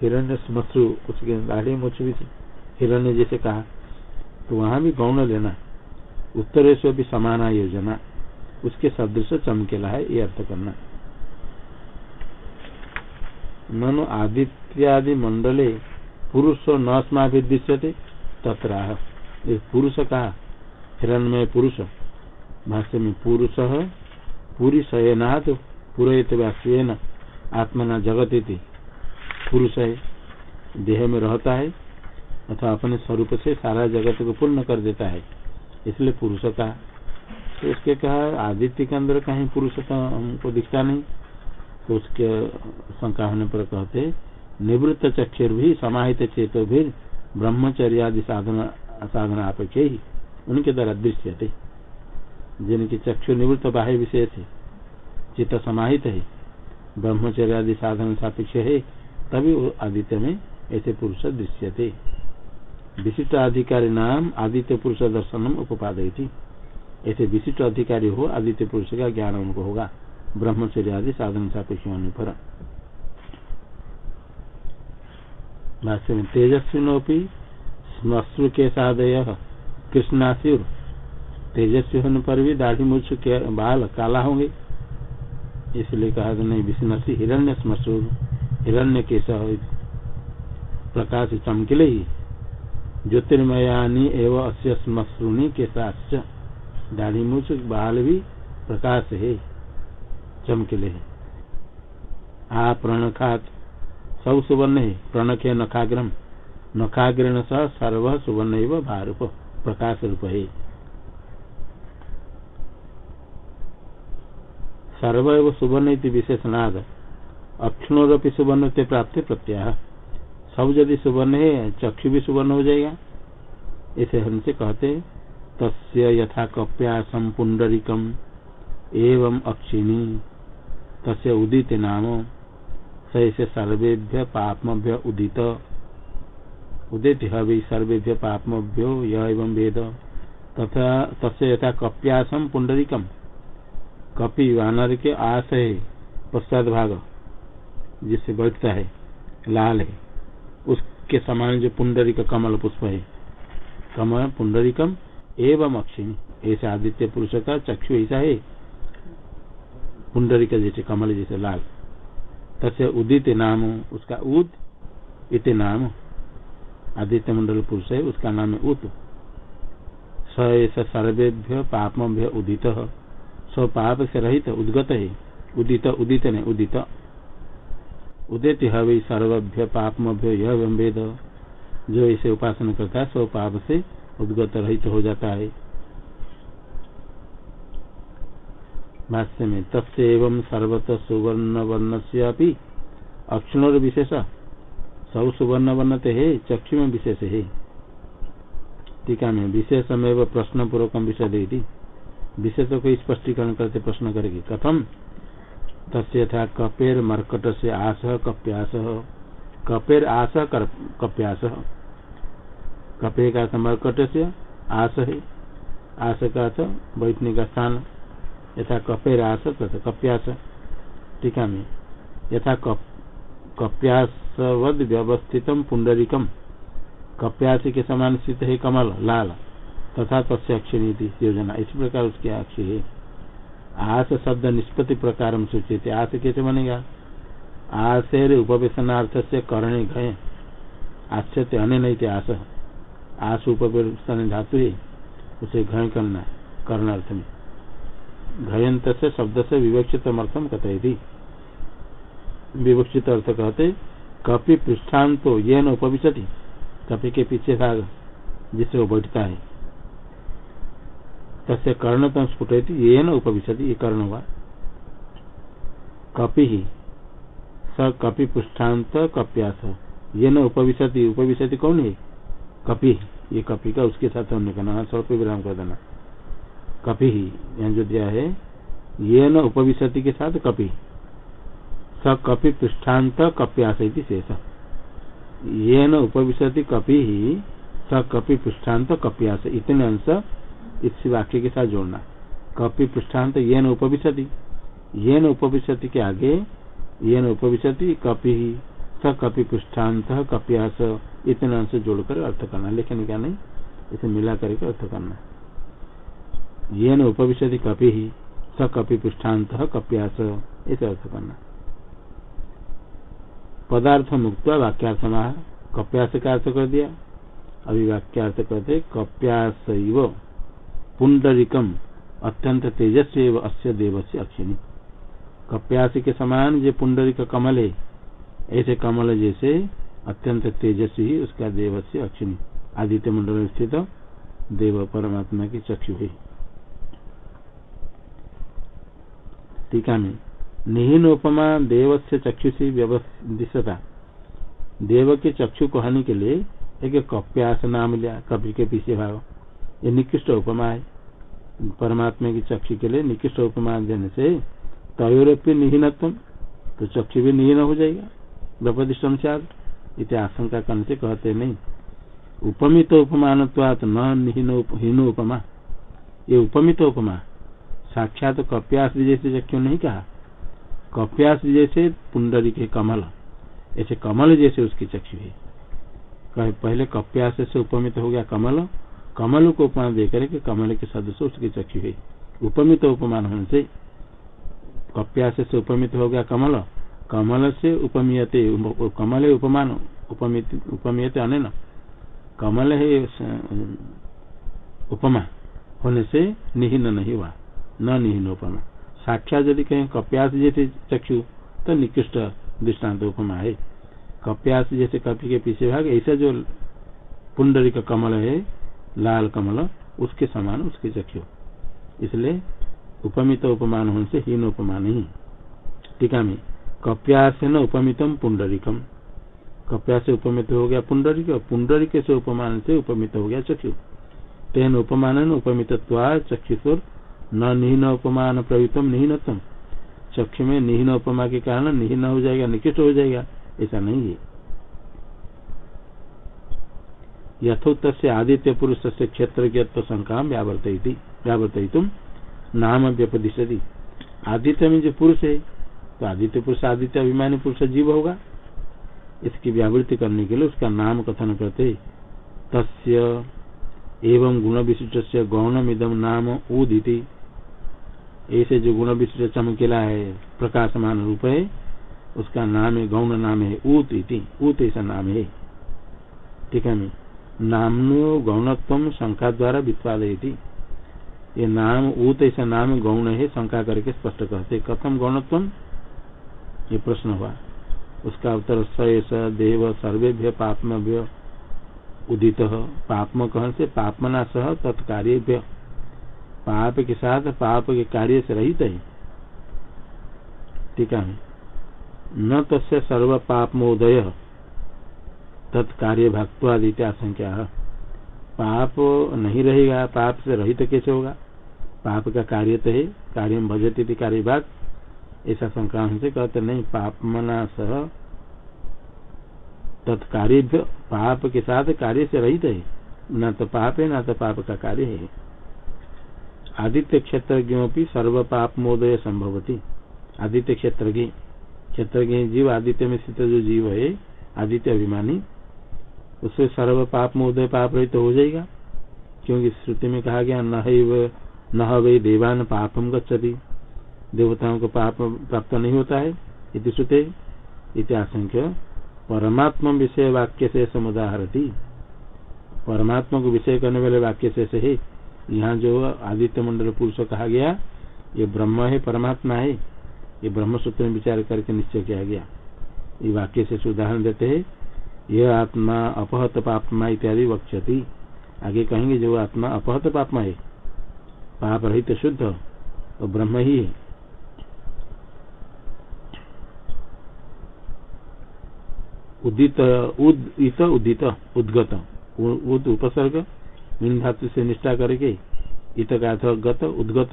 हिरण्य स्मश्रु, उसके दाढ़ी मुछ भी हिरण्य जैसे कहा तो वहाँ भी गौण लेना। उत्तरेश्वर भी समाना योजना। उसके सदृश चमकेला है, ये अर्थ करना। ननु आदित्यादि मंडले पुरुष न अस्माभिदृश्यते तत्राह। पुरुष का हिरण में पुरुष। भाष्य में पुरुष है, पूरी शयनाथ पुरोहित व्यास्यन आत्मना जगत इति पुरुष है, देह में रहता है, अथवा अपने स्वरूप से सारा जगत को पूर्ण कर देता है। इसलिए पुरुष का तो उसके कहा, आदित्य के अंदर कहीं पुरुष तो हमको दिखता नहीं। तो उसके शंका होने पर कहते, निवृत्त चक्षुर भी, समाहित चेतो भी ब्रह्मचर्य आदि साधना साधना अपेक्षा ही। उनके द्वारा दृश्य थे जिनके चक्षु निवृत्त बाह्य विषय थे चित्त समाहित है, ब्रह्मचर्य आदि साधन सापेक्ष है, तभी आदित्य में ऐसे पुरुष दृश्य थे विशिष्ट अधिकारी नाम आदित्य पुरुष दर्शनम उपादय थी ऐसे विशिष्ट अधिकारी हो, आदित्य पुरुष का ज्ञान उनको होगा। ब्रह्मचर्य आदि साधन सापेक्ष होने पर में तेजस्वी श्मश्रु के सादय कृष्णासुर, तेजस्वी होने पर भी दाढ़ी मुझ के बाल काला होंगे। इसलिए कहा कि नहीं, विष्णसी हिरण्य श्मश्रु हिरण्य के प्रकाश चमकिले ही, ज्योतिर्मयानी एवं अस्य के साथ दाढ़ी मुझ बाल भी प्रकाश है। चमकीले है। आ प्रणखात सब सुवर्ण है प्रणख है नखाग्रम नखाग्रहण सह सर्व सुवर्ण भारूप, प्रकाश रूप है। सर्व सुवर्ण विशेषणाद अक्षणोरपी सुवर्ण ते प्राप्त प्रत्याह सब यदि सुवर्ण है, चक्षु भी सुवर्ण हो जाएगा। इसे हमसे कहते तस्य यथा कप्यासम पुंडरिकम, एवं अक्षिणी। तस्य उदित नाम। सैसे सर्वेभ्य पापमभ्य उदित। उदित हवि सर्वेभ्य पापमभ्यो यम वेद। तथा तस्य यथा कप्यासम पुंडरिकम कपि वानर के आस है पश्चात भाग जिससे बैठता है। लाल है। उसके समान जो पुंडरिक कमल पुष्प है। कमल पुंडरिकम एवं अक्षिणी ऐसे आदित्य पुरुष का चक्षु ऐसा है। पुंडरिक जैसे कमल जैसे लाल। तसे उदित नाम, उसका उद, इत नाम, आदित्य मंडल पुरुष है, उसका नाम है उत। स सर्वेभ्य पापम्य उदित। स्व पाप से रहित उद्गत है, उदित उदित ने उदित। उदित हवि सर्वभ्य पापमभ्य यह वेद। जो इसे उपासना करता है स्व पाप से उद्गत रहित हो जाता है। भाष्य में तस्व सर्वत सुवर्ण वर्ण से अक्षण विशेष। सब सुवर्ण वर्ण है चक्षु में विशेष है। टीका में विशेषमेव प्रश्न पूर्वक विषय देती विशेष को स्पष्टीकरण करते प्रश्न करेगी कथम तस्य था कपेर मर्कट से आस, कप्यास। कपेर आस कप्यास। कपे का मर्कट से आस है। आस का बैठने का स्थान। यथा कपेर आस तथा कप्यास। टीका में यथा कप्यासवद व्यवस्थित पुंडरिकम। कप्यास के समान स्थित है कमल, लाल। तथा तस्य अक्षिणी योजना। इस प्रकार उसकी अक्षी है। आस शब्द निष्पत्ति प्रकार सूचित आस कैसे बनेगा? आशेर उपवेशनार्थ से करणे गए आश्चर्य अन्य नहीं थे आस। आस उपवेशन धातु। उसे घय करना कर्ण अर्थ में घयंत से शब्द से विवक्षित अर्थम कथे थी विवक्षित अर्थ कहते, कपि पृष्ठान तो ये न उपविशति, कपि के पीछे भाग जिससे वो बैठता है। तस्य कर्ण तम स्फुट ये न उपविशति, ये कर्ण हुआ। कपि ही, स कपि पृष्ठान्त कप्यास ये न उपविशति उपविशति कौन है? कपि ये कपि का उसके साथ होने का नाम स्वल्प विराम कर देना। कपि ही, यहाँ जो दिया है, ये न उपविशति के साथ कपि। स कपि पृष्ठान्त कप्यास शेष। ये न उपविशति कपि ही, स कपि पृष्ठान्त कप्यास। इतने अंश इस वाक्य के साथ जोड़ना। कपि पृष्ठान्त ये न उपविशति, ये न उपविशति के आगे, ये न उपविशति कपि ही। स कपि पृष्ठान्त कप्यास, इतने अंश जोड़कर अर्थ करना। लेकिन क्या नहीं, इसे मिला करके अर्थ करना। ये न उपविशति कपि ही स कपि पृष्ठान्त कप्यास इसे अर्थ करना। पदार्थ मुक्त वाक्यार्थ कप्यास का अर्थ कर दिया। अभी वाक्यार्थ करते कप्यास पुंडरिकम अत्यंत तेजस्वी अस्य देव से अक्षिणी। कप्यास के समान जो पुंडरिक कमल है ऐसे कमल जैसे अत्यंत तेजस्वी उसका देव से अक्षिणी। आदित्य मंडल स्थित देव परमात्मा की चक्षु है। टीका में निहीन उपमा देव से चक्षुषी व्यवस्थितता। देव के चक्षु को हानि के लिए एक कप्यास नाम लिया कपि के पीछे भाव। ये निकृष्ट उपमा है। परमात्मा की चक्षु के लिए निकृष्ट उपमा देने से तयोरपी निहीनत्म तो चक्षु भी निहीन हो जाएगा। व्यपदिष्टम से आशंका करने से कहते नहीं। उपमित उपमान न हीन उपमा ये उपमित उपमा। साक्षात तो कप्यास जैसे चक्षु नहीं कहा? कप्यास जैसे पुंडरी के कमल। ऐसे कमल जैसे उसकी चक्षु है। कहे, पहले कप्यास से उपमित हो गया कमल। कमल को उपमान देकर के कमल के सदस्य उसकी चक्षु है। उपमित उपमान होने से कप्यास से उपमित हो गया कमल। कमल से उपमीयते कमल उपमान, उपमित अन कमल है उपमा। होने से निहीन नहीं हुआ। न निहीन उपमा साक्षात यदि कहें कप्यास जैसे चक्षु तो निकृष्ट दृष्टांत उपमा है। कप्यास जैसे कपि के पीछे भाग, ऐसा जो पुंडरी का कमल है, लाल कमल, उसके समान उसके चक्षु। इसलिए उपमित उपमान होने से हीन उपमान ही टीका में, कप्यास न उपमितम पुंडरिकम। कप्या से उपमित हो गया पुंडरिक पुंडरिक से उपमान से उपमित हो गया चक्षु। तेन उपमान उपमित चक्षुर न निहीन उपमान प्रयुतम निहीनतम चक्षु में निहीन उपमा के कारण निहीन हो जाएगा, निकृष्ट हो जाएगा, ऐसा नहीं है। यथोक्त आदित्य पुरुष से क्षेत्र शंका व्यावर्त नाम व्यपदिशति। आदित्य में जो पुरुष है तो आदित्य पुरुष, आदित्य अभिमानी पुरुष जीव होगा। इसकी व्यावृत्ति करने के लिए उसका नाम कथन करते तस्य एवं गुण विशिष्ट से गौणमिदम नाम उदिति ऐसे जो गुण विशिष्ट चमकीला है, प्रकाशमान रूप है, उसका नाम है, गौण नाम है, ऊत इति, ऊत ऐसा नाम है। ठीक है नामनो गौणत्व शंका द्वारा वित्पादयती ये नाम, ऊत ऐसा नाम, गौण है, शंका करके स्पष्ट कहते कथम गौणत्व? ये प्रश्न हुआ। उसका उत्तर स देव, सर्वेभ्य, पापमभ्य, उदित पापम कहन से पापमना सह तत्कार्य पाप के साथ पाप के कार्य से रहित है। ठीक है। न तस्य सर्व पापमोदय। तत्कार्य भक्तवादित आशंका पाप नहीं रहेगा, पाप से रहित कैसे होगा? पाप का कार्य तो है, कार्य भजती कार्य भाग ऐसा शंका से कहते नहीं पाप मना सह तत्कार्य पाप के साथ कार्य से रहित है। न तो पाप है, न तो पाप का कार्य है। आदित्य क्षेत्र सर्व पाप मोदय संभवती आदित्य क्षेत्र क्षेत्र जीव आदित्य में स्थित जो जीव है, आदित्य अभिमानी, उससे सर्व पाप मोदय पाप रहित तो हो जाएगा। क्योंकि श्रुति में कहा गया न न वे देवान पापम गच्छति। देवताओं को पाप प्राप्त नहीं होता है, इति श्रुते इतिहासंख्य परमात्मा विषय वाक्य से समुदाहरती। परमात्मा को विषय करने वाले वाक्य से है। यहाँ जो आदित्य मंडल पुरुष कहा गया, ये ब्रह्म है, परमात्मा है, ये ब्रह्म सूत्र में विचार करके निश्चय किया गया। ये वाक्य से उदाहरण देते हैं यह आत्मा अपहत पापमा इत्यादि वक्षति आगे कहेंगे, जो आत्मा अपहत पापमा है, पाप रहित शुद्ध तो ब्रह्म ही है। उदित उदित उदित, उद्गत उद, उपसर्ग। मीन धातु से निष्ठा करके इत का अर्थ गत उद्गत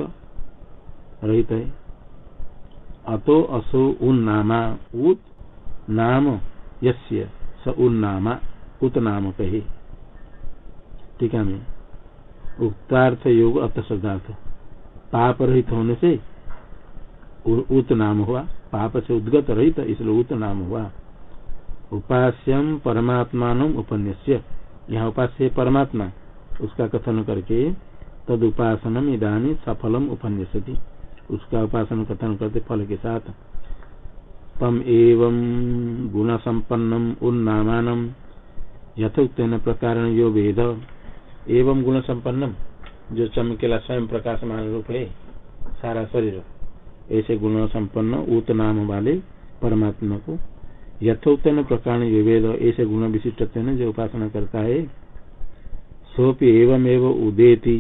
रहित है। अतो असो उन नामा उत नाम यस्य, स उन नामा उत नाम कहे टीका में। उक्तार्थ योग, अत शब्दार्थ। पाप रहित होने से उत नाम हुआ। पाप से उद्गत रहित, इसलिए उत नाम हुआ। उपास्यम परमात्मान उपन्यास्य। यहाँ उपास्य परमात्मा। उसका कथन करके तद उपासनम इधानी सफलम उपन्यासती। उसका उपासन कथन करते फल के साथ। तम एवं गुण संपन्नम उन्नामान यथोक्त प्रकार यो वेद। एवं गुण संपन्नम जो चमकेला स्वयं प्रकाशमान रूप है सारा शरीर। ऐसे गुण संपन्न उत नाम वाले परमात्मा को यथोक्तन प्रकार विभेद ऐसे गुण विशिष्ट जो उपासना करता है सोपी एवं उदेति।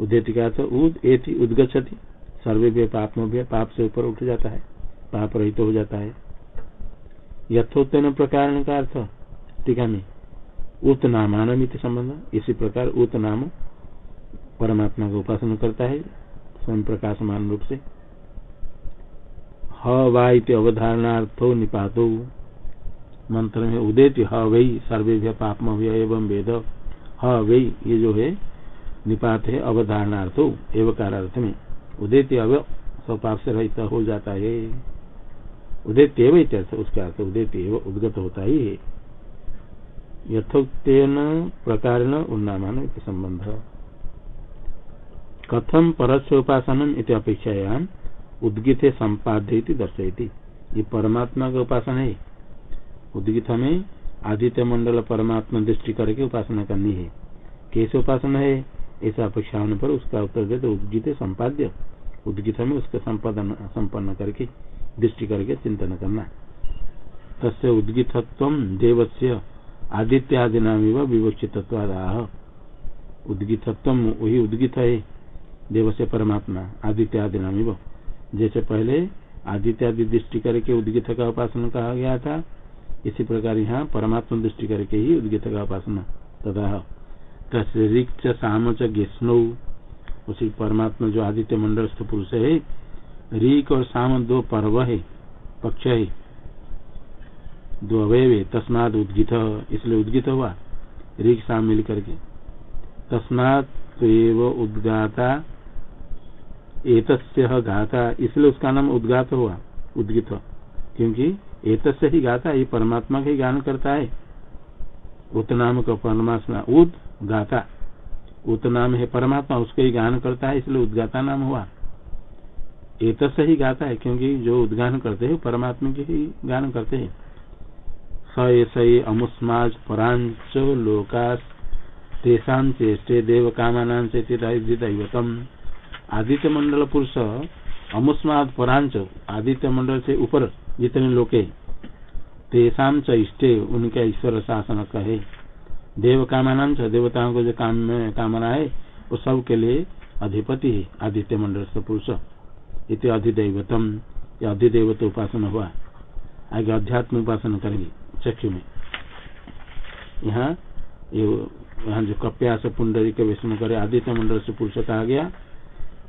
उदेति का तो उद, एति उदगछति सर्वे भी पाप में पाप से ऊपर उठ जाता है, पाप रहित तो हो जाता है। यथोत्तन प्रकार का अर्थ टीका में उत नामान संबंध। इसी प्रकार उत नाम परमात्मा का उपासना करता है, स्वयं प्रकाशमान रूप से। हवाइति अवधारणार्थो निपातो। मंत्र में उदित ह वही सर्वे पापम एवं वेद। ह, वही ये जो है, निपात है, अवधारणार्थो एवकार अर्थ में उदित अव सब पाप से रहित हो जाता है। उदित एवं उसका अर्थ उदित उद्गत होता ही है। यथोक्तेन प्रकार उन्नामान संबंध कथम परस्य उपासनम इति अपेक्षायाम उद्गित संपाद्य दर्शयती। ये परमात्मा का उपासना है। उद्गित में आदित्य मंडल परमात्मा दृष्टि करके उपासना करनी है। कैसे उपासना है? ऐसा अपेक्षा होने पर उसका उत्तर दे तो उद्गित संपाद्य उद्गित में उसका संपादन, संपन्न करके, दृष्टि करके चिंतन करना। तस्य उद्गितत्व देवस्य आदित्यादि नाम विवक्षित उद्गितत्व वही उद्गित है देव से परमात्मा आदित्यादि नाम जैसे पहले आदित्यादि दृष्टि करके उद्गित का उपासना कहा गया था इसी प्रकार यहाँ परमात्मा दृष्टि करके ही उद्गित का उपासना। तथा तस्रिक्त साम चेस्नो उसी परमात्मा जो आदित्य मंडलस्थ पुरुष है, रीक और साम दो पर्व है, पक्ष है। दो अवय तस्माद उद्गित, इसलिए उद्गित हुआ, रीक साम मिल करके। तस्मात उद्गाता एक गाता, इसलिए उसका नाम उद्गात हुआ, उद्गित। क्योंकि एक से ही गाता ये परमात्मा का ही गान करता है। उत नाम का परमात्मा उद गाता। उत नाम है परमात्मा, उसको ही गान करता है, इसलिए उद्गाता नाम हुआ। एक से ही गाता है, क्योंकि जो उद्गान करते हैं परमात्मा के ही गान करते हैं। स सई अमुस्माज परांच लोकास चेष्टे देव कामान दैवतम आदित्य मंडल पुरुष अमुस्माद परांच आदित्य मंडल से ऊपर जितने लोग तेषाम च इष्टे, उनका ईश्वर शासन कहे। देव कामान देवताओं को जो काम में कामना है, वो सब के लिए अधिपति है, आदित्य मंडल पुरुष। इतने अधिदेवतम, या अधिदेवत उपासना हुआ। आगे अध्यात्म उपासना करेंगे, चक्षु में। यहाँ, ये यहाँ जो कप्यास पुंडरी के विष्णु करे, आदित्य मंडल से पुरुष कहा गया,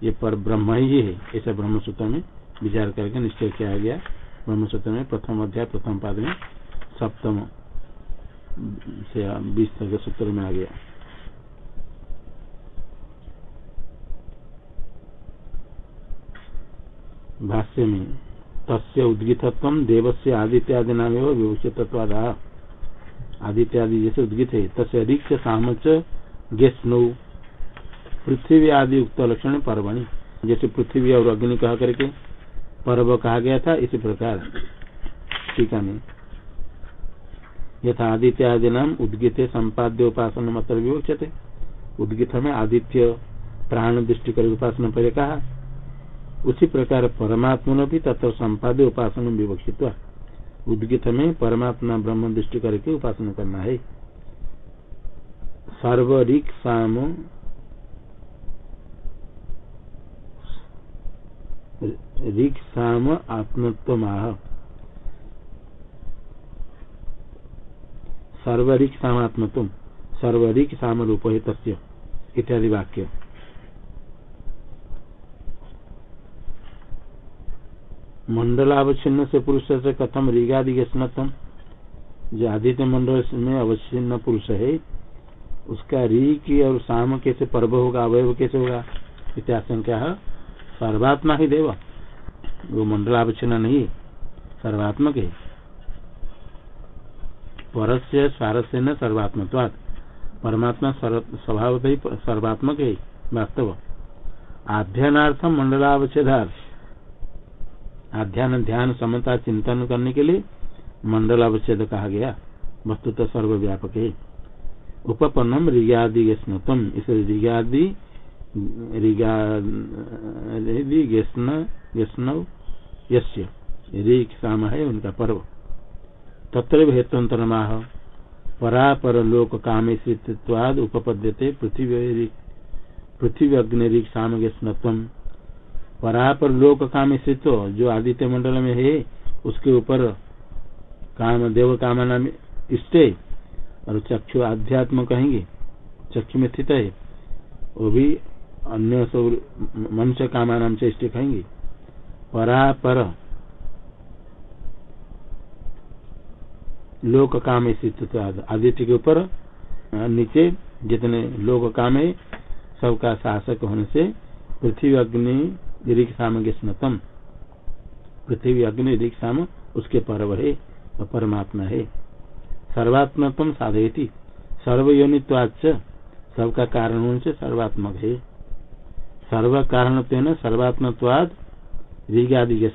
ये पर ब्रह्म ही है, ऐसा ब्रह्म सूत्र में विचार करके निश्चय किया गया। ब्रह्म सूत्र में प्रथम अध्याय, प्रथम पाद में सप्तम से बीस तक सूत्र में आ गया। भाष्य में, तस्य उद्गितत्व देवस्य आदित्यादि नाम विवक्षित आदित्यादि जैसे उद्गित है, तस्य ऋक्ष सामच गेस्नौ पृथ्वी आदि उक्त लक्षण पर्वणि, जैसे पृथ्वी और अग्नि कहा करके। पर्व कहा गया था इसी प्रकार। टीका में। यथा आदित्य आदि नाम उद्गित संपाद्य उपासना मतलब विवक्षते उद्गित में आदित्य प्राण दृष्टि कर उपासना पहले कहा। उसी प्रकार परमात्मा भी तत्व संपाद्य उपासना विवक्षित उद्गित में परमात्मा ब्रह्म दृष्टि करके उपासना करना है। सर्वरिक साम ऋक साम आत्मत्व सर्वरिक सामात्मत्व सर्वरिक साम रूप है तस्य इत्यादि वाक्य। मंडलावच्छिन्न से पुरुष से कथम ऋगादि स्नतम जो आदित्य मंडल में अवच्छिन्न पुरुष है, उसका ऋक और साम कैसे पर्व होगा, अवयव कैसे होगा, इत्याशंका। है सर्वात्मा ही देव। वो मंडलावचना नहीं, सर्वात्मक है। परस्य, स्वारस्य न सर्वात्मत्वाद परमात्मा स्वभाव ही सर्वात्मक है, वास्तव। आध्यानार्थम मंडलावच्छेदार आध्यान, ध्यान, समता, चिंतन करने के लिए मंडलावच्छेद कहा गया। वस्तु तो सर्वव्यापक है। उपपन्नम ऋगादि स्मृतम इसे ऋग साम है उनका पर्व तत्र हेतुअंतर माह परापर लोक काम स्थित्वाद उपपद्यते पृथ्वी पृथ्वी अग्नि ऋग साम स्नत्व परापर लोक काम जो आदित्य मंडल में है, उसके ऊपर काम देव कामना में इष्टे, और चक्षु आध्यात्म कहेंगे, चक्षु में स्थित है, वो भी अन्य सब मनुष्य कामा नाम चेष्ट कहेंगे परापर लोक काम स्थित आदित्य के ऊपर, नीचे जितने लोक काम है, सबका शासक होने से पृथ्वी अग्नि ऋख साम स्मतम। पृथ्वी अग्नि ऋख साम उसके पर्व है तो परमात्मा है। सर्वात्मत्म साधयती। सर्वयोनित्वाच सबका कारण होने से सर्वात्मक है। सर्व कारण सर्वात्मत्वाद ऋग आदि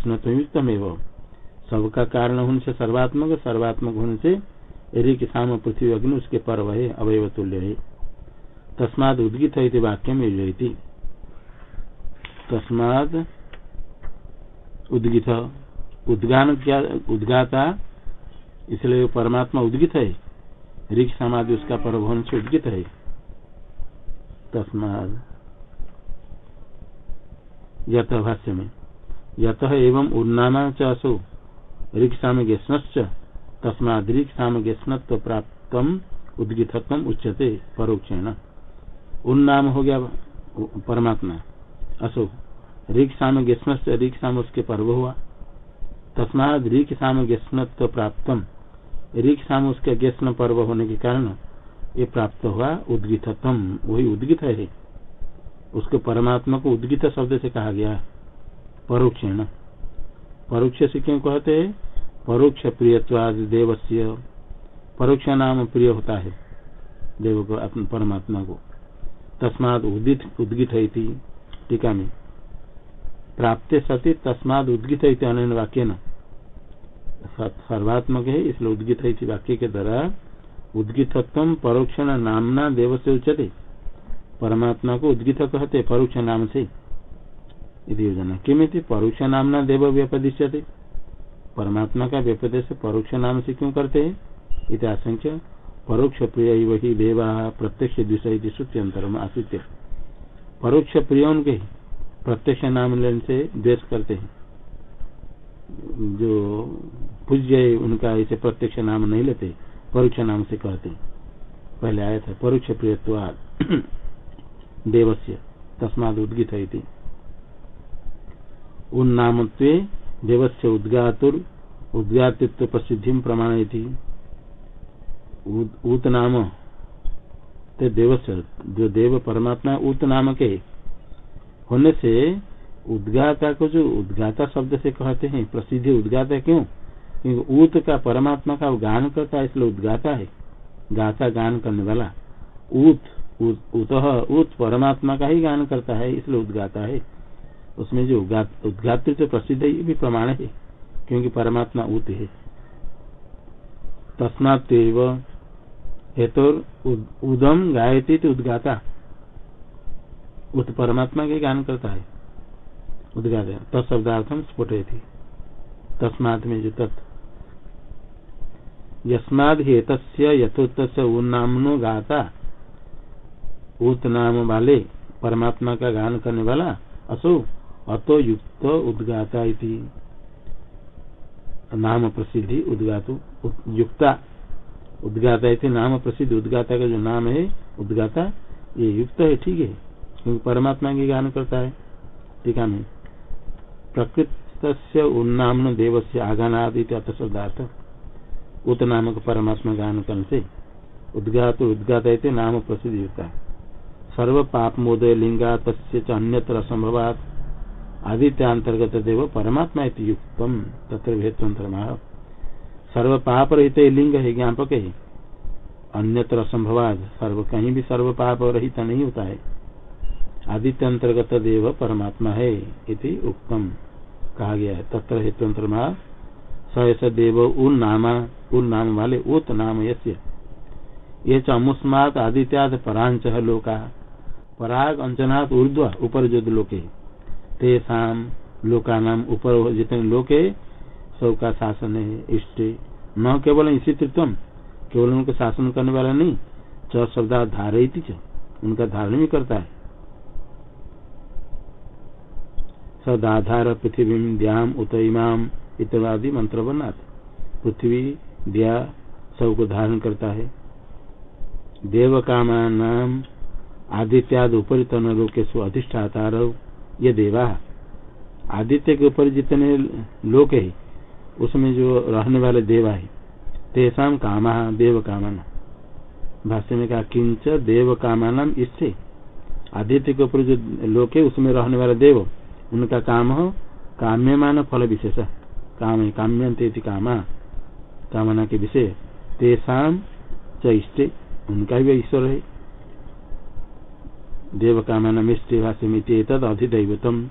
सबका कारण होने से सर्वात्मक सर्वात्मक होने से ऋग साम पृथ्वी अग्नि उसके पर्व है अवयव तुल्य है। तस्माद उद्गित है वाक्य में योजती तस्माद उद्गित, उद्गान क्या, उद्गाता, इसलिए परमात्मा उद्गित है। ऋख समाधि उसका पर्व होने से उद्गित है। तस्माद यथ भाष्य में यत एवं उन्नामा च असो ऋख सामज्ञ तस्माद ऋख सामज्ञ प्राप्त उद्गितत्व उच्यते परोक्षेण। उन्नाम हो गया परमात्मा। असो गेस्म ऋख साम उसके पर्व हुआ तस्माद ऋख साम गेस्मत्व प्राप्त ऋख साम उसके गेस्म पर्व होने के कारण ये प्राप्त हुआ उद्गितत्म वही उद्गित है। उसको परमात्मा को उद्गित शब्द से कहा गया परोक्षेण। परोक्ष से क्यों कहते हैं? परोक्ष प्रियवाद देवस्य। परोक्ष नाम प्रिय होता है देव को, अपने परमात्मा को। तस्माद उदित उद्गित है टीका में। प्राप्त सती तस्माद उद्गित अन्य वाक्य न सर्वात्मक है, इसलिए उद्गित है वाक्य के द्वारा उद्गितत्व परोक्षण नामना देव से उच्चते परमात्मा को उद्गित कहते परोक्ष नाम से। योजना। किमित? परोक्ष नामना देव व्यपदिश्यते। परमात्मा का व्यपदेश परोक्ष नाम से क्यों करते हैं? इत आशंक्य। परोक्ष प्रिय वही देवा प्रत्यक्ष द्विषय श्रुत्यंतर में आश्रित परोक्ष प्रिय उनके प्रत्यक्ष नाम लेने से द्वेष करते हैं। जो पूज्य उनका इसे प्रत्यक्ष नाम नहीं लेते, परोक्ष नाम से कहते पहले आया था परोक्ष प्रियवाद देवस्य, तस्माद उद्गित है उन नाम देवस्य उद्गातुर, उद्गातित्व प्रसिद्धि प्रमाण ऊत नाम ते देवस्य, जो देव परमात्मा ऊत नाम के होने से उद्गाता को जो उद्गाता शब्द से कहते हैं, प्रसिद्धि उद्गाता क्यों? क्योंकि ऊत का परमात्मा का गान करता है, इसलिए उद्गाता है। गाता गान करने वाला, ऊत उत उत परमात्मा का ही गान करता है, इसलिए उद्गाता है। उसमें जो उद्घात तो प्रसिद्ध ये भी प्रमाण है, क्योंकि परमात्मा उत है। तस्मात हेतु उदम गायती तो उद्गाता। उत परमात्मा के गान करता है। उद्गात तत्शब्दार्थम स्फुट थी तस्मात में जो तत्। यस्माद हेत यथोत्त उन्नामनो गाता। उत नाम वाले परमात्मा का गान करने वाला असो अतो युक्त उद्गाता इति। नाम प्रसिद्धि उद्गातु युक्ता। उद्गाता इति नाम प्रसिद्धि उद्गाता का जो नाम है, उद्गाता, ये युक्त है, ठीक है। क्योंकि परमात्मा की गान करता है। टीका में। प्रकृत उन्नाम देव से आगानादि शब्दार्थ। उत नामक परमात्मा गान करने से उद्गात उद्गात नाम प्रसिद्ध है। सर्व पाप मोदय लिंगा अन्यत्र असंभवात आदित्यांतर्गत देव परमात्मा युक्तम। तत्र भेदंतर सर्व पाप रहित लिंग है ज्ञापक है अन्यत्र असंभवाद सर्व कहीं भी सर्व पाप रहित नहीं होता है आदित्य अंतर्गत देव परमात्मा है इति उक्तम। कहा गया है। तत्र हेतुअंतर स देव उन नामा उन नाम वाले उत नाम यस्य। ये चमुस्मात आदित्याद परांच लोका। पराग अंचनाथ ऊर्ध्व ऊपर जो लोके। तेसाम लोका नाम ऊपर जितने लोके, सबका शासन है इष्ट। न केवल इसी तृत्व केवल उनका शासन करने वाला नहीं, च शब्द धारित उनका धारण भी करता है। सदाधार पृथ्वी द्याम उत इमाम इत्यादि मंत्र बनात पृथ्वी, द्या सबको धारण करता है। देव कामा नाम आदित्याद ऊपर तन लोकेश अधिष्ठाता ये देवा आदित्य के ऊपर जितने लोक है, उसमें जो रहने वाले देवा है तेषा कामा देव कामना भाष्य में कहा, किंच देव कामान इससे आदित्य के ऊपर जो लोक है उसमें रहने वाले देव, उनका काम हो काम्यमान फल विशेष। काम है काम्यंत कामा। कामना के विषय। तेसाम च इष्टे, उनका भी ईश्वर है। देव कामना मिष्टे भाष्य में तद अधिदैवतम।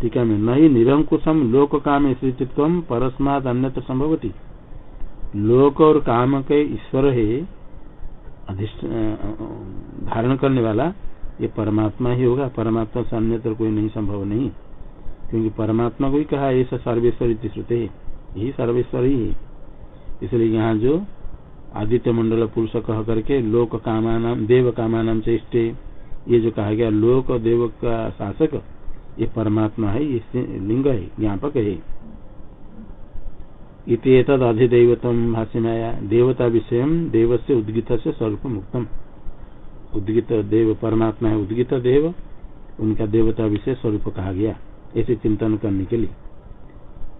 टीका में नहीं निरंकुशम लोक काम स्थितित्व परस्माद अन्यत्र संभवती लोक और काम के ईश्वर है धारण करने वाला, ये परमात्मा ही होगा। परमात्मा से अन्यत्र कोई नहीं, संभव नहीं। क्योंकि परमात्मा को ही कहा, ऐसा सर्वेश्वर श्रुते है। यही सर्वेश्वर ही। है इसलिए यहाँ जो आदित्य मंडल पुरुष कह करके लोक कामान देव कामान चेष्टे ये जो कहा गया, लोक देव का शासक, ये परमात्मा है, ये लिंग है, ज्ञापक है। इतद अधिदेवतम भाष्य में आया देवता विषय देव से उद्गित से स्वरूप मुक्तम उद्गित देव, परमात्मा है उद्गित देव, उनका देवता विषय स्वरूप कहा गया। ऐसे चिंतन करने के लिए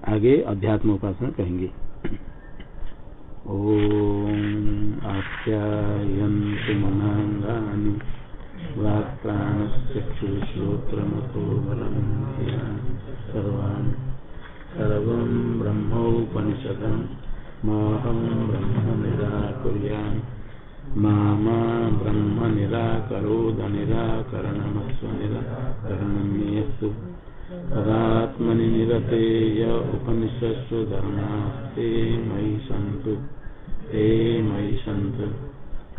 आगे अध्यात्म उपासना कहेंगे। ओम आप्यायन्तु मनाङ्गानि। वाक्प्राणश्चक्षुश्रोत्रमतो बलं सर्वान् सर्वं ब्रह्मोपनिषदं माहं ब्रह्म निराकुर्याम् मा ब्रह्म निराकरोद निराकरणमस्व निराकरणं निरते य उपनिषत्सु धर्मास्ते मयि सन्तु ते मयि सन्तु